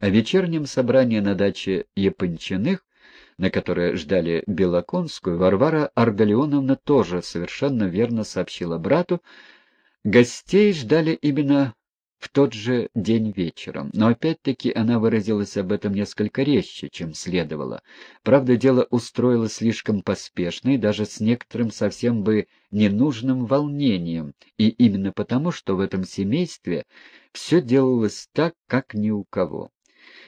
О вечернем собрании на даче Япончиных, на которое ждали Белоконскую, Варвара Аргалеоновна тоже совершенно верно сообщила брату, гостей ждали именно в тот же день вечером. Но опять-таки она выразилась об этом несколько резче, чем следовало. Правда, дело устроилось слишком поспешно и даже с некоторым совсем бы ненужным волнением, и именно потому, что в этом семействе все делалось так, как ни у кого.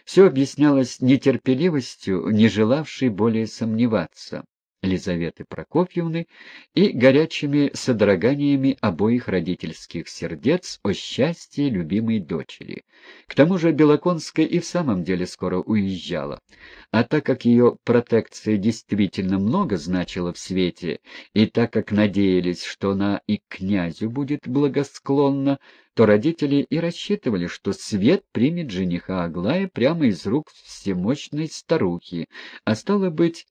Все объяснялось нетерпеливостью, не желавшей более сомневаться. Лизаветы Прокофьевны и горячими содроганиями обоих родительских сердец о счастье любимой дочери. К тому же Белоконская и в самом деле скоро уезжала. А так как ее протекция действительно много значила в свете, и так как надеялись, что она и князю будет благосклонна, то родители и рассчитывали, что Свет примет жениха Аглая прямо из рук всемощной старухи, а стало быть,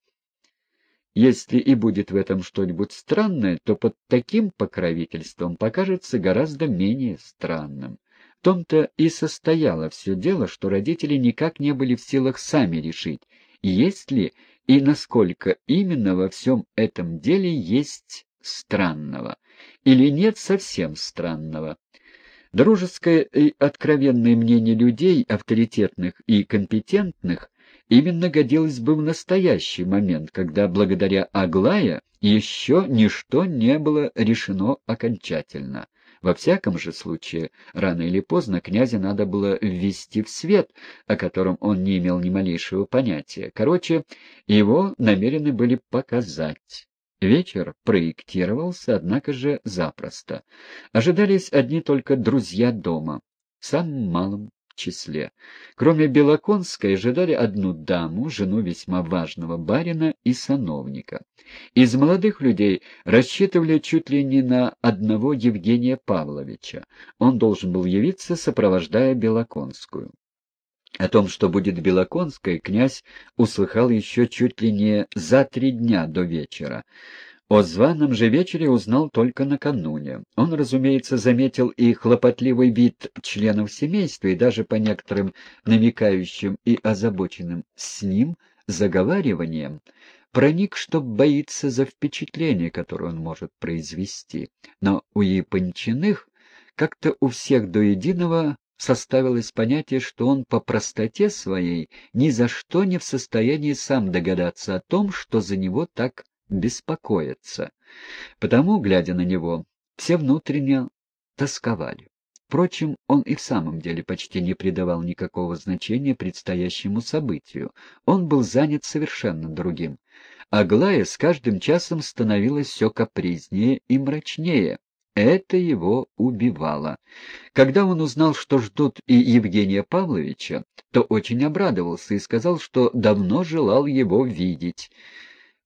если и будет в этом что-нибудь странное, то под таким покровительством покажется гораздо менее странным. В том-то и состояло все дело, что родители никак не были в силах сами решить, есть ли и насколько именно во всем этом деле есть странного, или нет совсем странного. Дружеское и откровенное мнение людей, авторитетных и компетентных, именно годилось бы в настоящий момент, когда благодаря Аглая еще ничто не было решено окончательно. Во всяком же случае, рано или поздно князя надо было ввести в свет, о котором он не имел ни малейшего понятия. Короче, его намерены были показать. Вечер проектировался, однако же запросто. Ожидались одни только друзья дома, в самом малом числе. Кроме Белоконской ожидали одну даму, жену весьма важного барина и сановника. Из молодых людей рассчитывали чуть ли не на одного Евгения Павловича. Он должен был явиться, сопровождая Белоконскую. О том, что будет Белоконская, князь услыхал еще чуть ли не за три дня до вечера. О званом же вечере узнал только накануне. Он, разумеется, заметил и хлопотливый вид членов семейства, и даже по некоторым намекающим и озабоченным с ним заговариваниям, проник, что боится за впечатление, которое он может произвести. Но у Япончиных как-то у всех до единого составилось понятие, что он по простоте своей ни за что не в состоянии сам догадаться о том, что за него так беспокоятся. Потому, глядя на него, все внутренне тосковали. Впрочем, он и в самом деле почти не придавал никакого значения предстоящему событию. Он был занят совершенно другим. Аглая с каждым часом становилась все капризнее и мрачнее. Это его убивало. Когда он узнал, что ждут и Евгения Павловича, то очень обрадовался и сказал, что давно желал его видеть.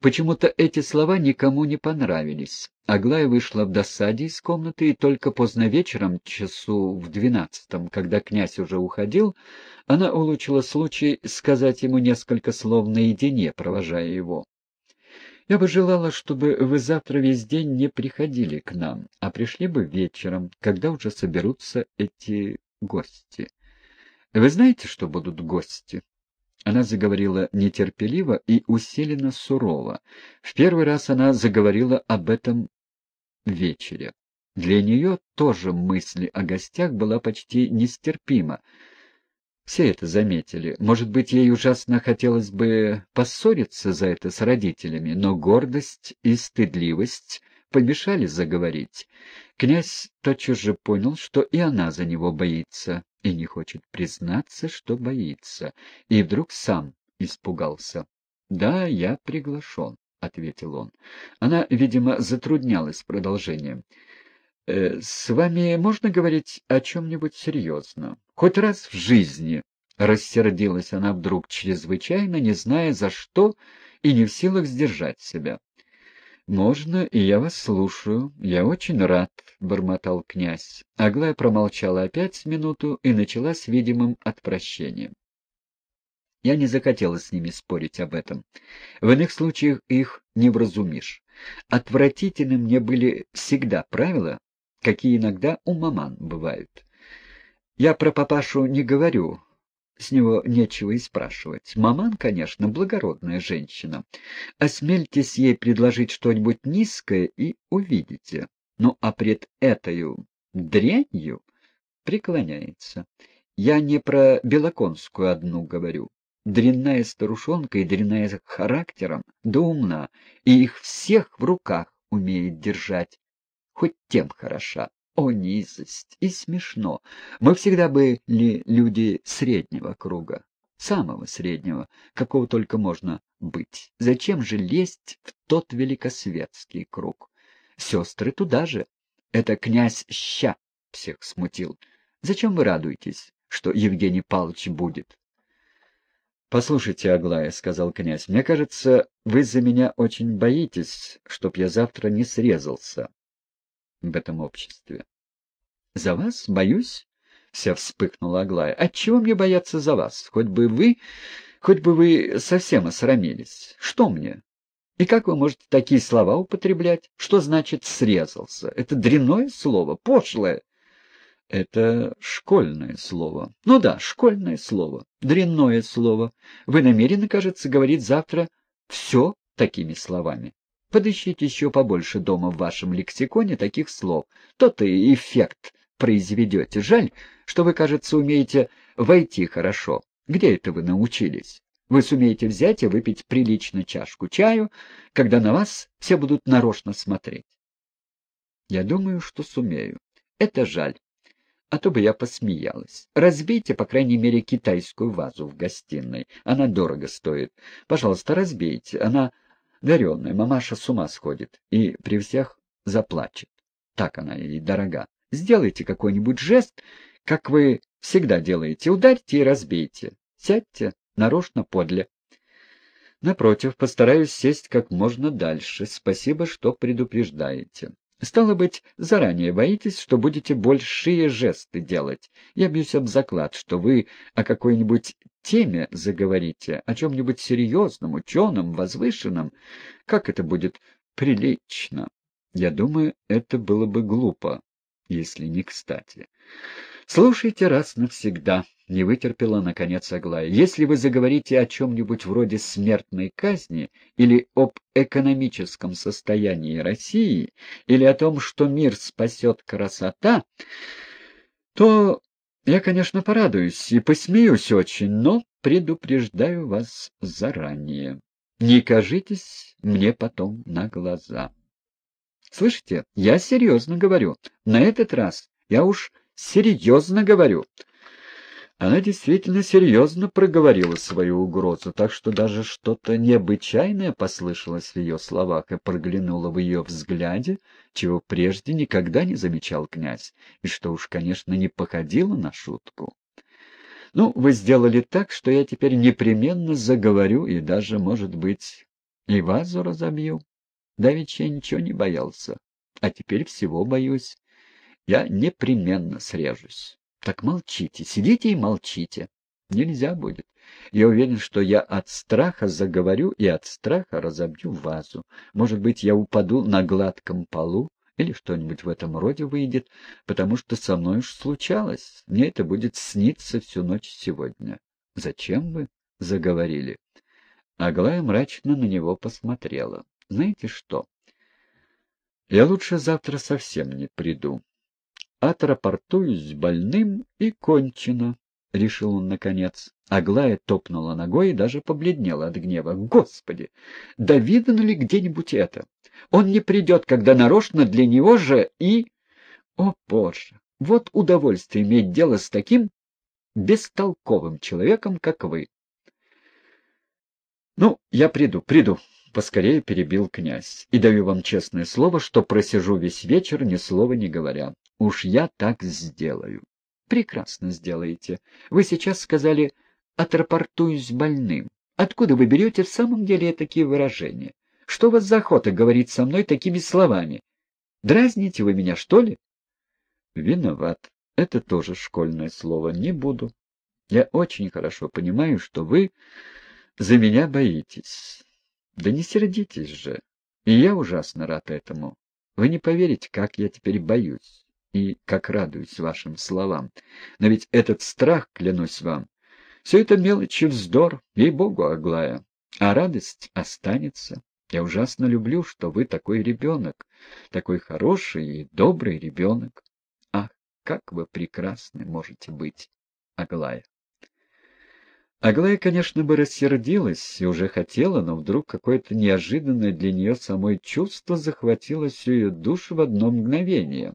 Почему-то эти слова никому не понравились. Аглая вышла в досаде из комнаты, и только поздно вечером, часу в двенадцатом, когда князь уже уходил, она улучила случай сказать ему несколько слов наедине, провожая его. «Я бы желала, чтобы вы завтра весь день не приходили к нам, а пришли бы вечером, когда уже соберутся эти гости. Вы знаете, что будут гости?» Она заговорила нетерпеливо и усиленно сурово. В первый раз она заговорила об этом вечере. Для нее тоже мысли о гостях была почти нестерпима. Все это заметили. Может быть, ей ужасно хотелось бы поссориться за это с родителями, но гордость и стыдливость помешали заговорить. Князь тотчас же понял, что и она за него боится, и не хочет признаться, что боится, и вдруг сам испугался. «Да, я приглашен», — ответил он. Она, видимо, затруднялась продолжением. «Э, «С вами можно говорить о чем-нибудь серьезном? Хоть раз в жизни?» Рассердилась она вдруг чрезвычайно, не зная за что и не в силах сдержать себя. «Можно, и я вас слушаю. Я очень рад», — бормотал князь. Аглая промолчала опять минуту и начала с видимым отвращением. Я не захотела с ними спорить об этом. В иных случаях их не вразумишь. Отвратительны мне были всегда правила, какие иногда у маман бывают. Я про папашу не говорю, с него нечего и спрашивать. Маман, конечно, благородная женщина. Осмельтесь ей предложить что-нибудь низкое и увидите. Ну, а пред этою дрянью преклоняется. Я не про Белоконскую одну говорю. Дрянная старушонка и дрянная характером, да умна, и их всех в руках умеет держать. Хоть тем хороша. О, низость! И смешно. Мы всегда были люди среднего круга, самого среднего, какого только можно быть. Зачем же лезть в тот великосветский круг? Сестры туда же. Это князь Ща всех смутил. Зачем вы радуетесь, что Евгений Павлович будет? — Послушайте, Аглая, — сказал князь, — мне кажется, вы за меня очень боитесь, чтоб я завтра не срезался в этом обществе. — За вас? Боюсь? — вся вспыхнула Аглая. — Отчего мне бояться за вас? Хоть бы вы, хоть бы вы совсем осрамились. Что мне? И как вы можете такие слова употреблять? Что значит «срезался»? Это дрянное слово, пошлое. Это школьное слово. Ну да, школьное слово, дрянное слово. Вы намерены, кажется, говорить завтра все такими словами. Подыщите еще побольше дома в вашем лексиконе таких слов. То-то и эффект произведете. Жаль, что вы, кажется, умеете войти хорошо. Где это вы научились? Вы сумеете взять и выпить прилично чашку чаю, когда на вас все будут нарочно смотреть. Я думаю, что сумею. Это жаль. А то бы я посмеялась. Разбейте, по крайней мере, китайскую вазу в гостиной. Она дорого стоит. Пожалуйста, разбейте. Она Даренная, мамаша с ума сходит и при всех заплачет. Так она ей дорога. Сделайте какой-нибудь жест, как вы всегда делаете. Ударьте и разбейте. Сядьте нарочно подле. Напротив, постараюсь сесть как можно дальше. Спасибо, что предупреждаете. Стало быть, заранее боитесь, что будете большие жесты делать. Я бьюсь об заклад, что вы о какой-нибудь теме заговорите, о чем-нибудь серьезном, ученом, возвышенном. Как это будет прилично? Я думаю, это было бы глупо, если не кстати. Слушайте раз навсегда, — не вытерпела, наконец, Аглая. Если вы заговорите о чем-нибудь вроде смертной казни или об экономическом состоянии России, или о том, что мир спасет красота, то я, конечно, порадуюсь и посмеюсь очень, но предупреждаю вас заранее. Не кажитесь мне потом на глаза. Слышите, я серьезно говорю. На этот раз я уж серьезно говорю. Она действительно серьезно проговорила свою угрозу, так что даже что-то необычайное послышалось в ее словах и проглянуло в ее взгляде, чего прежде никогда не замечал князь, и что уж, конечно, не походило на шутку. «Ну, вы сделали так, что я теперь непременно заговорю и даже, может быть, и вазу разобью. Да ведь я ничего не боялся, а теперь всего боюсь. Я непременно срежусь. Так молчите, сидите и молчите. Нельзя будет. Я уверен, что я от страха заговорю и от страха разобью вазу. Может быть, я упаду на гладком полу или что-нибудь в этом роде выйдет, потому что со мной уж случалось. Мне это будет сниться всю ночь сегодня. Зачем вы заговорили? Аглая мрачно на него посмотрела. Знаете что? Я лучше завтра совсем не приду отрапортуюсь больным и кончено, — решил он наконец. Аглая топнула ногой и даже побледнела от гнева. Господи, да видно ли где-нибудь это? Он не придет, когда нарочно для него же и... О, Боже, вот удовольствие иметь дело с таким бестолковым человеком, как вы. Ну, я приду, приду, — поскорее перебил князь. И даю вам честное слово, что просижу весь вечер, ни слова не говоря. Уж я так сделаю. Прекрасно сделаете. Вы сейчас сказали «отрапортуюсь больным». Откуда вы берете в самом деле такие выражения? Что у вас за охота говорить со мной такими словами? Дразните вы меня, что ли? Виноват. Это тоже школьное слово. Не буду. Я очень хорошо понимаю, что вы за меня боитесь. Да не сердитесь же. И я ужасно рад этому. Вы не поверите, как я теперь боюсь и как радуюсь вашим словам. Но ведь этот страх, клянусь вам, Все это мелочи вздор, ей-богу, Аглая. А радость останется. Я ужасно люблю, что вы такой ребенок, такой хороший и добрый ребенок. Ах, как вы прекрасны можете быть, Аглая. Аглая, конечно, бы рассердилась и уже хотела, но вдруг какое-то неожиданное для нее самой чувство захватило всю ее душу в одно мгновение.